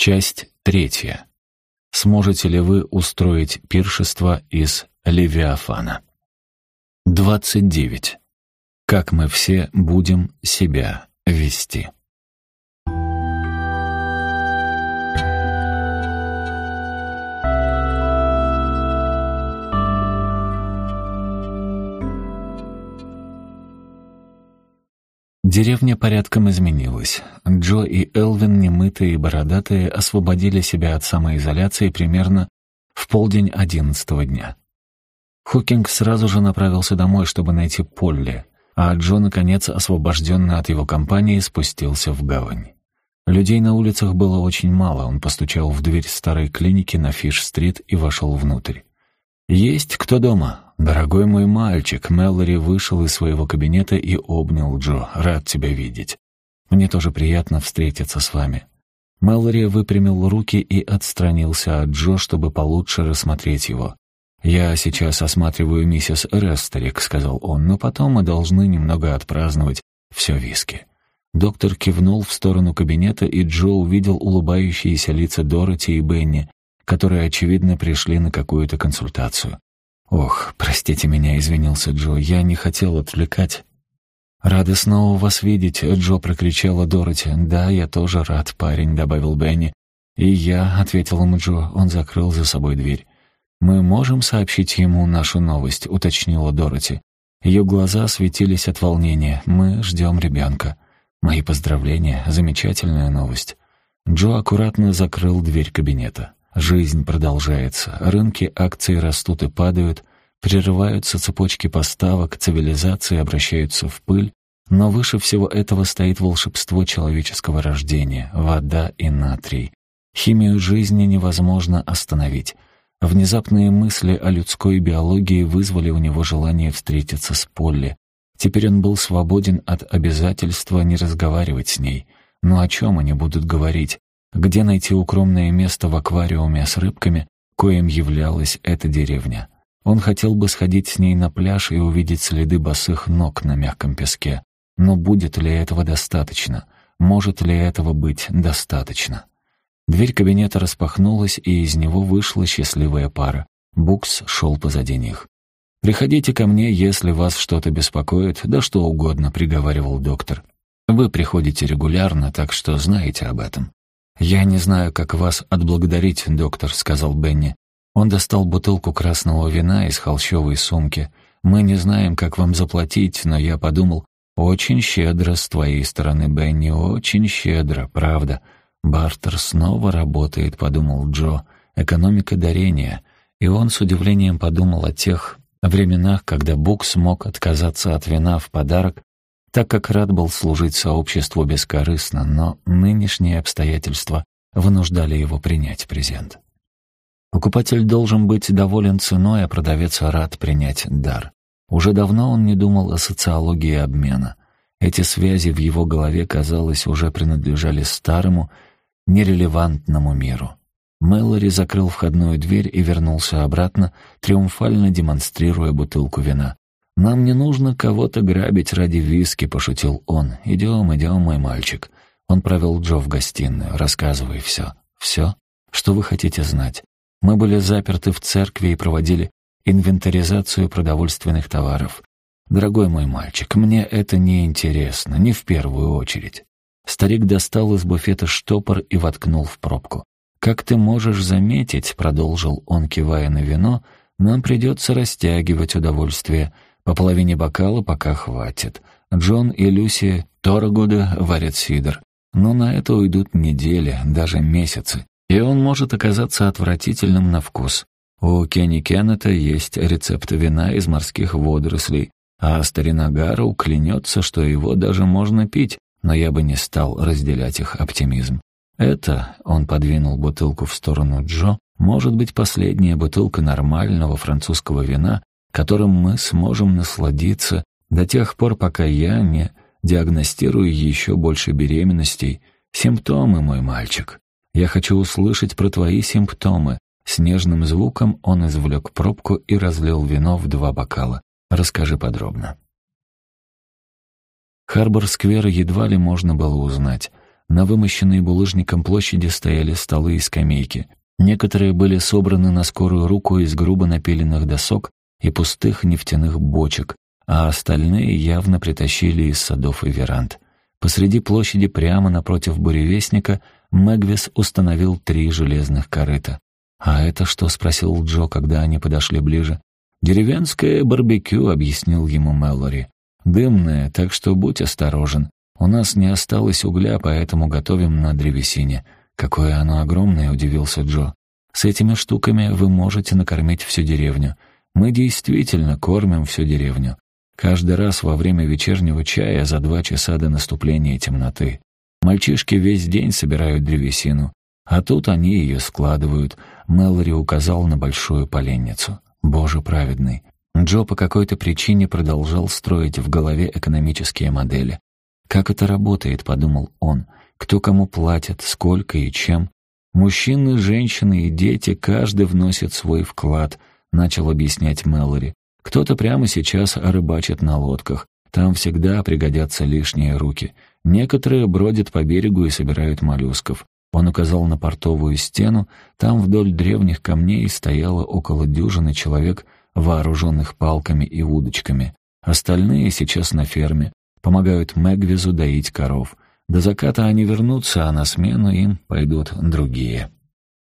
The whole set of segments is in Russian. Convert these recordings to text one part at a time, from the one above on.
Часть третья. Сможете ли вы устроить пиршество из Левиафана? 29. Как мы все будем себя вести? Деревня порядком изменилась. Джо и Элвин, немытые и бородатые, освободили себя от самоизоляции примерно в полдень одиннадцатого дня. Хокинг сразу же направился домой, чтобы найти Полли, а Джо, наконец, освобожденный от его компании, спустился в гавань. Людей на улицах было очень мало, он постучал в дверь старой клиники на Фиш-стрит и вошел внутрь. «Есть кто дома?» «Дорогой мой мальчик», Мэллори вышел из своего кабинета и обнял Джо. «Рад тебя видеть. Мне тоже приятно встретиться с вами». Мэллори выпрямил руки и отстранился от Джо, чтобы получше рассмотреть его. «Я сейчас осматриваю миссис Рестерик», — сказал он, «но потом мы должны немного отпраздновать все виски». Доктор кивнул в сторону кабинета, и Джо увидел улыбающиеся лица Дороти и Бенни, которые, очевидно, пришли на какую-то консультацию. «Ох, простите меня», — извинился Джо, — «я не хотел отвлекать». «Рада снова вас видеть», — Джо прокричала Дороти. «Да, я тоже рад, парень», — добавил Бенни. «И я», — ответил ему Джо, — он закрыл за собой дверь. «Мы можем сообщить ему нашу новость», — уточнила Дороти. Ее глаза светились от волнения. «Мы ждем ребенка». «Мои поздравления, замечательная новость». Джо аккуратно закрыл дверь кабинета. Жизнь продолжается, рынки акций растут и падают, прерываются цепочки поставок, цивилизации обращаются в пыль, но выше всего этого стоит волшебство человеческого рождения, вода и натрий. Химию жизни невозможно остановить. Внезапные мысли о людской биологии вызвали у него желание встретиться с Полли. Теперь он был свободен от обязательства не разговаривать с ней. Но о чем они будут говорить? Где найти укромное место в аквариуме с рыбками, коим являлась эта деревня? Он хотел бы сходить с ней на пляж и увидеть следы босых ног на мягком песке. Но будет ли этого достаточно? Может ли этого быть достаточно? Дверь кабинета распахнулась, и из него вышла счастливая пара. Букс шел позади них. «Приходите ко мне, если вас что-то беспокоит, да что угодно», — приговаривал доктор. «Вы приходите регулярно, так что знаете об этом». «Я не знаю, как вас отблагодарить, доктор», — сказал Бенни. Он достал бутылку красного вина из холщовой сумки. «Мы не знаем, как вам заплатить, но я подумал, очень щедро с твоей стороны, Бенни, очень щедро, правда». «Бартер снова работает», — подумал Джо. «Экономика дарения». И он с удивлением подумал о тех временах, когда Бук смог отказаться от вина в подарок так как рад был служить сообществу бескорыстно, но нынешние обстоятельства вынуждали его принять презент. Покупатель должен быть доволен ценой, а продавец рад принять дар. Уже давно он не думал о социологии обмена. Эти связи в его голове, казалось, уже принадлежали старому, нерелевантному миру. Мэллори закрыл входную дверь и вернулся обратно, триумфально демонстрируя бутылку вина. «Нам не нужно кого-то грабить ради виски», — пошутил он. «Идем, идем, мой мальчик». Он провел Джо в гостиную, рассказывая все. «Все? Что вы хотите знать?» Мы были заперты в церкви и проводили инвентаризацию продовольственных товаров. Дорогой мой мальчик, мне это не интересно, не в первую очередь. Старик достал из буфета штопор и воткнул в пробку. «Как ты можешь заметить», — продолжил он, кивая на вино, — «нам придется растягивать удовольствие». По половине бокала пока хватит. Джон и Люси Тора года варят сидр. Но на это уйдут недели, даже месяцы. И он может оказаться отвратительным на вкус. У Кенни Кеннета есть рецепт вина из морских водорослей, а старина Гарроу клянется, что его даже можно пить, но я бы не стал разделять их оптимизм. Это, он подвинул бутылку в сторону Джо, может быть последняя бутылка нормального французского вина, которым мы сможем насладиться до тех пор, пока я не диагностирую еще больше беременностей. Симптомы, мой мальчик. Я хочу услышать про твои симптомы. С нежным звуком он извлек пробку и разлил вино в два бокала. Расскажи подробно. Харбор-сквер едва ли можно было узнать. На вымощенной булыжником площади стояли столы и скамейки. Некоторые были собраны на скорую руку из грубо напиленных досок и пустых нефтяных бочек, а остальные явно притащили из садов и веранд. Посреди площади прямо напротив буревестника Мэгвис установил три железных корыта. «А это что?» — спросил Джо, когда они подошли ближе. «Деревенское барбекю», — объяснил ему Мэллори. «Дымное, так что будь осторожен. У нас не осталось угля, поэтому готовим на древесине». «Какое оно огромное!» — удивился Джо. «С этими штуками вы можете накормить всю деревню. Мы действительно кормим всю деревню. Каждый раз во время вечернего чая за два часа до наступления темноты. Мальчишки весь день собирают древесину, а тут они ее складывают. Мэлори указал на большую поленницу. Боже праведный. Джо по какой-то причине продолжал строить в голове экономические модели. «Как это работает?» — подумал он. «Кто кому платит, сколько и чем?» «Мужчины, женщины и дети, каждый вносит свой вклад», — начал объяснять Мэлори. «Кто-то прямо сейчас рыбачит на лодках. Там всегда пригодятся лишние руки. Некоторые бродят по берегу и собирают моллюсков. Он указал на портовую стену, там вдоль древних камней стояло около дюжины человек, вооруженных палками и удочками. Остальные сейчас на ферме, помогают Мэгвизу доить коров. До заката они вернутся, а на смену им пойдут другие.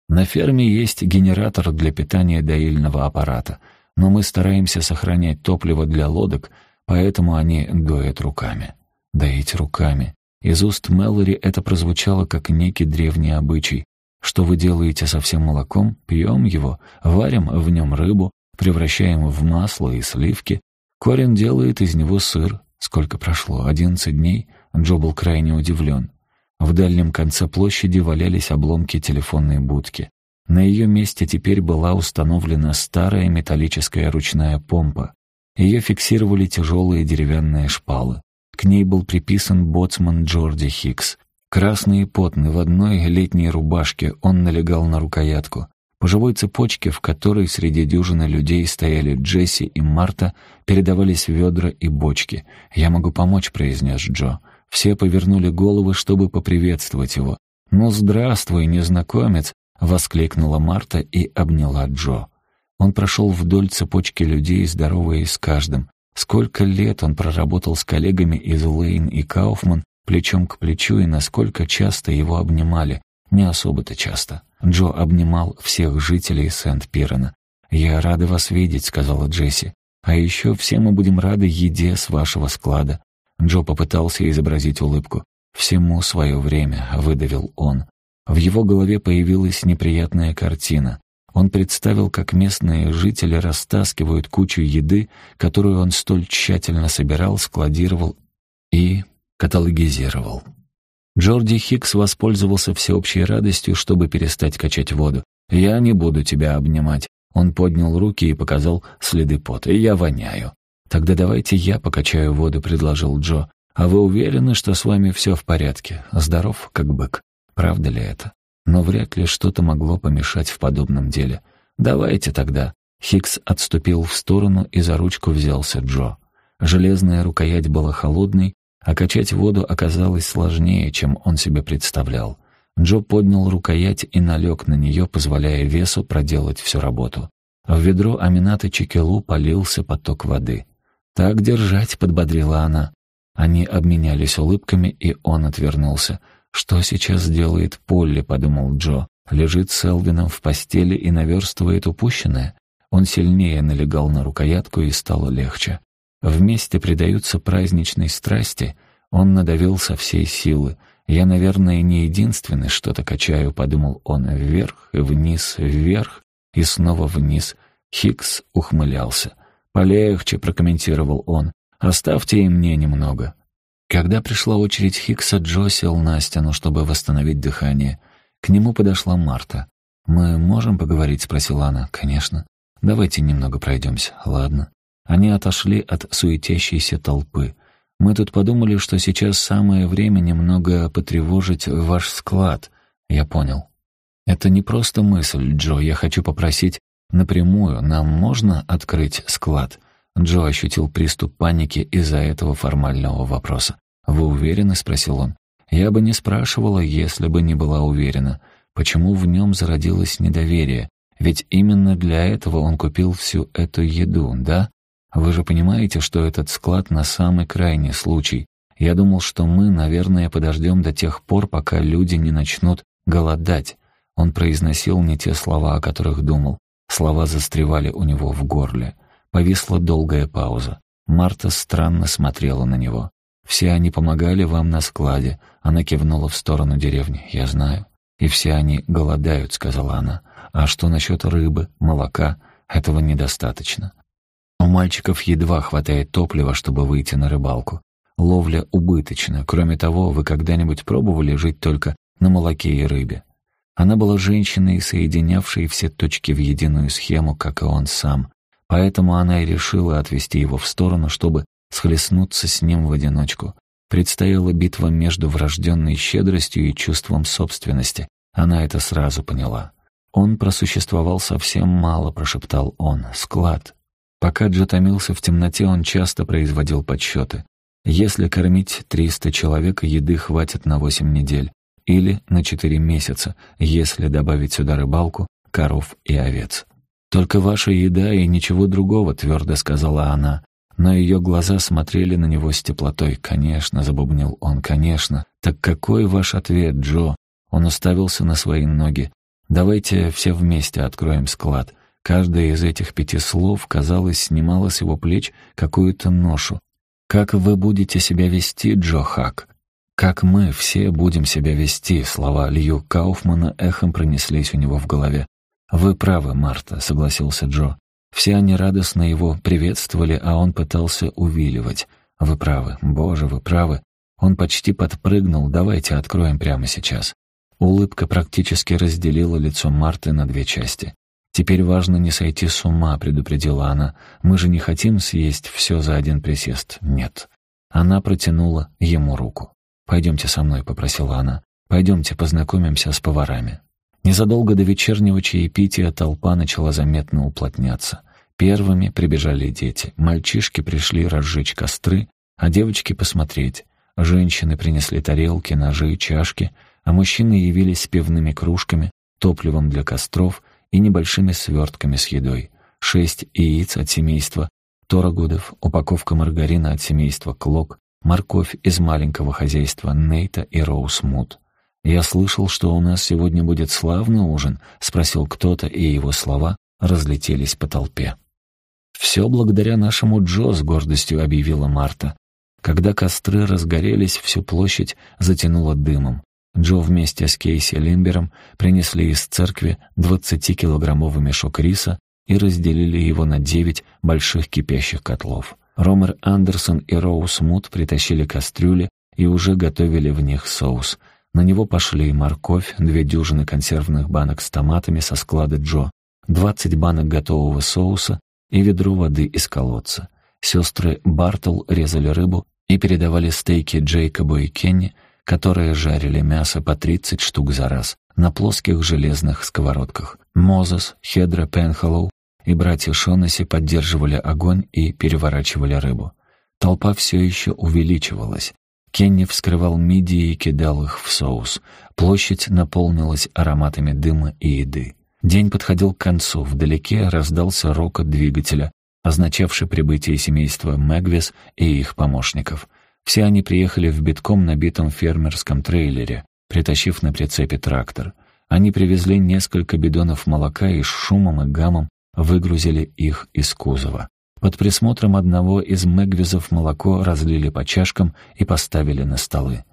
На ферме есть генератор для питания доильного аппарата, но мы стараемся сохранять топливо для лодок, поэтому они доят руками. Доить руками. Из уст Мэлори это прозвучало как некий древний обычай. Что вы делаете со всем молоком? Пьем его, варим в нем рыбу, превращаем в масло и сливки. Корин делает из него сыр. Сколько прошло? Одиннадцать дней? Джо был крайне удивлен. В дальнем конце площади валялись обломки телефонной будки. На ее месте теперь была установлена старая металлическая ручная помпа. Ее фиксировали тяжелые деревянные шпалы. К ней был приписан боцман Джорди Хикс. Красный и потный, в одной летней рубашке, он налегал на рукоятку. По живой цепочке, в которой среди дюжины людей стояли Джесси и Марта, передавались ведра и бочки. «Я могу помочь», — произнес Джо. Все повернули головы, чтобы поприветствовать его. «Ну, здравствуй, незнакомец!» — воскликнула Марта и обняла Джо. Он прошел вдоль цепочки людей, здороваясь с каждым. Сколько лет он проработал с коллегами из Лейн и Кауфман плечом к плечу и насколько часто его обнимали. Не особо-то часто. Джо обнимал всех жителей Сент-Пирена. «Я рада вас видеть», — сказала Джесси. «А еще все мы будем рады еде с вашего склада». Джо попытался изобразить улыбку. «Всему свое время», — выдавил он. В его голове появилась неприятная картина. Он представил, как местные жители растаскивают кучу еды, которую он столь тщательно собирал, складировал и каталогизировал. Джорди Хикс воспользовался всеобщей радостью, чтобы перестать качать воду. «Я не буду тебя обнимать». Он поднял руки и показал следы пота. «Я воняю». «Тогда давайте я покачаю воду», — предложил Джо. «А вы уверены, что с вами все в порядке? Здоров, как бык. Правда ли это?» но вряд ли что-то могло помешать в подобном деле. «Давайте тогда». Хикс отступил в сторону и за ручку взялся Джо. Железная рукоять была холодной, а качать воду оказалось сложнее, чем он себе представлял. Джо поднял рукоять и налег на нее, позволяя весу проделать всю работу. В ведро Амината Чекелу полился поток воды. «Так держать», — подбодрила она. Они обменялись улыбками, и он отвернулся — «Что сейчас делает Полли?» — подумал Джо. «Лежит с Элвином в постели и наверстывает упущенное?» Он сильнее налегал на рукоятку и стало легче. Вместе предаются праздничной страсти. Он надавил со всей силы. «Я, наверное, не единственный что-то качаю», — подумал он. «Вверх, вниз, вверх и снова вниз». Хикс ухмылялся. «Полегче», — прокомментировал он. «Оставьте и мне немного». Когда пришла очередь Хикса, Джо сел на стену, чтобы восстановить дыхание. К нему подошла Марта. «Мы можем поговорить?» — спросила она. «Конечно. Давайте немного пройдемся. Ладно». Они отошли от суетящейся толпы. «Мы тут подумали, что сейчас самое время немного потревожить ваш склад». Я понял. «Это не просто мысль, Джо. Я хочу попросить напрямую. Нам можно открыть склад?» Джо ощутил приступ паники из-за этого формального вопроса. «Вы уверены?» — спросил он. Я бы не спрашивала, если бы не была уверена. Почему в нем зародилось недоверие? Ведь именно для этого он купил всю эту еду, да? Вы же понимаете, что этот склад на самый крайний случай. Я думал, что мы, наверное, подождем до тех пор, пока люди не начнут голодать. Он произносил не те слова, о которых думал. Слова застревали у него в горле. Повисла долгая пауза. Марта странно смотрела на него. «Все они помогали вам на складе». Она кивнула в сторону деревни. «Я знаю». «И все они голодают», — сказала она. «А что насчет рыбы, молока? Этого недостаточно». У мальчиков едва хватает топлива, чтобы выйти на рыбалку. Ловля убыточна. Кроме того, вы когда-нибудь пробовали жить только на молоке и рыбе? Она была женщиной, соединявшей все точки в единую схему, как и он сам. Поэтому она и решила отвести его в сторону, чтобы схлестнуться с ним в одиночку. Предстояла битва между врожденной щедростью и чувством собственности. Она это сразу поняла. «Он просуществовал совсем мало», — прошептал он. «Склад». Пока Джо томился в темноте, он часто производил подсчеты. Если кормить 300 человек, еды хватит на 8 недель. Или на 4 месяца, если добавить сюда рыбалку, коров и овец. «Только ваша еда и ничего другого», — твердо сказала она. Но ее глаза смотрели на него с теплотой. «Конечно», — забубнил он, — «конечно». «Так какой ваш ответ, Джо?» Он уставился на свои ноги. «Давайте все вместе откроем склад». Каждое из этих пяти слов, казалось, снимало с его плеч какую-то ношу. «Как вы будете себя вести, Джо Хак?» «Как мы все будем себя вести?» Слова Лью Кауфмана эхом пронеслись у него в голове. «Вы правы, Марта», — согласился Джо. Все они радостно его приветствовали, а он пытался увиливать. «Вы правы, боже, вы правы». Он почти подпрыгнул, давайте откроем прямо сейчас. Улыбка практически разделила лицо Марты на две части. «Теперь важно не сойти с ума», — предупредила она. «Мы же не хотим съесть все за один присест». «Нет». Она протянула ему руку. «Пойдемте со мной», — попросила она. «Пойдемте познакомимся с поварами». Незадолго до вечернего чаепития толпа начала заметно уплотняться. Первыми прибежали дети. Мальчишки пришли разжечь костры, а девочки посмотреть. Женщины принесли тарелки, ножи, чашки, а мужчины явились с пивными кружками, топливом для костров и небольшими свертками с едой. Шесть яиц от семейства Торогодов, упаковка маргарина от семейства Клок, морковь из маленького хозяйства Нейта и Роуз Мут. «Я слышал, что у нас сегодня будет славный ужин», — спросил кто-то, и его слова разлетелись по толпе. «Все благодаря нашему Джо», — с гордостью объявила Марта. Когда костры разгорелись, всю площадь затянуло дымом. Джо вместе с Кейси Лимбером принесли из церкви 20-килограммовый мешок риса и разделили его на девять больших кипящих котлов. Ромер Андерсон и Роуз Мут притащили кастрюли и уже готовили в них соус. На него пошли морковь, две дюжины консервных банок с томатами со склада Джо, двадцать банок готового соуса и ведро воды из колодца. Сестры Бартл резали рыбу и передавали стейки Джейкобу и Кенни, которые жарили мясо по 30 штук за раз на плоских железных сковородках. Мозес, Хедра Пенхоллоу и братья Шонаси поддерживали огонь и переворачивали рыбу. Толпа все еще увеличивалась. Кенни вскрывал мидии и кидал их в соус. Площадь наполнилась ароматами дыма и еды. День подходил к концу. Вдалеке раздался рокот двигателя, означавший прибытие семейства Мэгвис и их помощников. Все они приехали в битком набитом фермерском трейлере, притащив на прицепе трактор. Они привезли несколько бидонов молока и с шумом и гамом выгрузили их из кузова. Под присмотром одного из мэгвизов молоко разлили по чашкам и поставили на столы.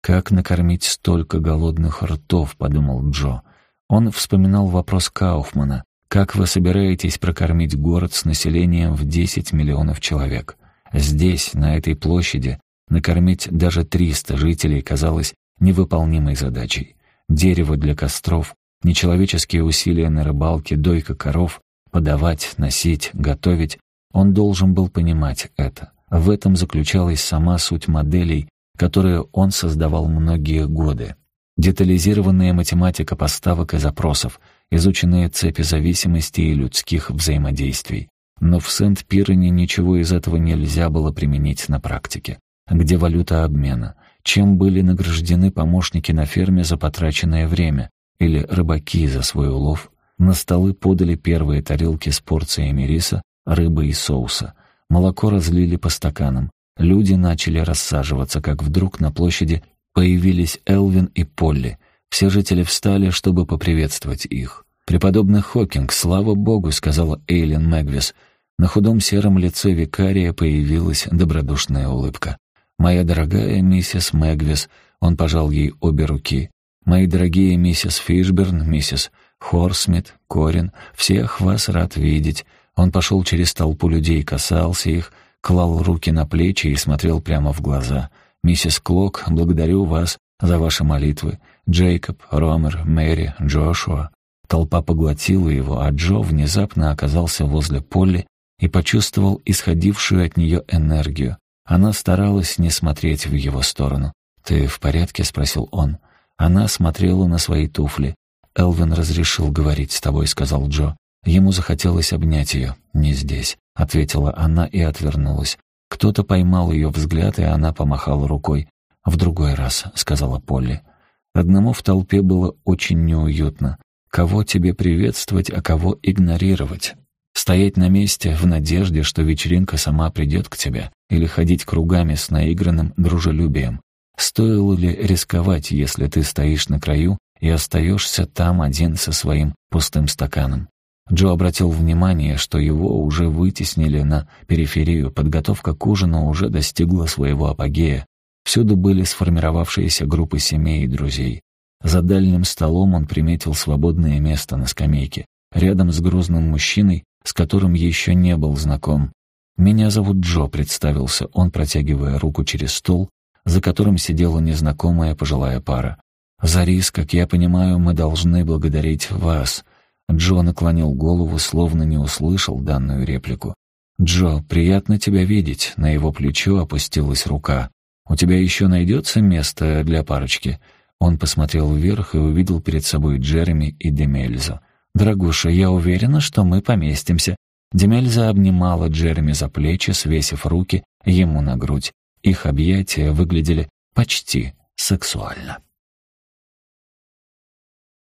«Как накормить столько голодных ртов?» — подумал Джо. Он вспоминал вопрос Кауфмана. «Как вы собираетесь прокормить город с населением в 10 миллионов человек?» Здесь, на этой площади, Накормить даже 300 жителей казалось невыполнимой задачей. Дерево для костров, нечеловеческие усилия на рыбалке, дойка коров, подавать, носить, готовить. Он должен был понимать это. В этом заключалась сама суть моделей, которые он создавал многие годы. Детализированная математика поставок и запросов, изученные цепи зависимости и людских взаимодействий. Но в Сент-Пирене ничего из этого нельзя было применить на практике где валюта обмена. чем были награждены помощники на ферме за потраченное время или рыбаки за свой улов. На столы подали первые тарелки с порциями риса, рыбы и соуса. Молоко разлили по стаканам. Люди начали рассаживаться, как вдруг на площади появились Элвин и Полли. Все жители встали, чтобы поприветствовать их. «Преподобный Хокинг, слава богу», — сказала Эйлин Мэгвис. На худом сером лице викария появилась добродушная улыбка. «Моя дорогая миссис Мэгвис», — он пожал ей обе руки. «Мои дорогие миссис Фишберн, миссис Хорсмит, Корин, всех вас рад видеть». Он пошел через толпу людей, касался их, клал руки на плечи и смотрел прямо в глаза. «Миссис Клок, благодарю вас за ваши молитвы. Джейкоб, Ромер, Мэри, Джошуа». Толпа поглотила его, а Джо внезапно оказался возле Полли и почувствовал исходившую от нее энергию. Она старалась не смотреть в его сторону. «Ты в порядке?» — спросил он. Она смотрела на свои туфли. «Элвин разрешил говорить с тобой», — сказал Джо. Ему захотелось обнять ее. «Не здесь», — ответила она и отвернулась. Кто-то поймал ее взгляд, и она помахала рукой. «В другой раз», — сказала Полли. Одному в толпе было очень неуютно. Кого тебе приветствовать, а кого игнорировать? Стоять на месте в надежде, что вечеринка сама придет к тебе, или ходить кругами с наигранным дружелюбием. Стоило ли рисковать, если ты стоишь на краю и остаешься там один со своим пустым стаканом? Джо обратил внимание, что его уже вытеснили на периферию, подготовка к ужину уже достигла своего апогея. Всюду были сформировавшиеся группы семей и друзей. За дальним столом он приметил свободное место на скамейке, рядом с грузным мужчиной, с которым еще не был знаком. «Меня зовут Джо», — представился он, протягивая руку через стол, за которым сидела незнакомая пожилая пара. «За рис, как я понимаю, мы должны благодарить вас», Джо наклонил голову, словно не услышал данную реплику. «Джо, приятно тебя видеть», — на его плечо опустилась рука. «У тебя еще найдется место для парочки?» Он посмотрел вверх и увидел перед собой Джереми и Демельзу. «Дорогуша, я уверена, что мы поместимся». Демельза обнимала Джереми за плечи, свесив руки ему на грудь. Их объятия выглядели почти сексуально.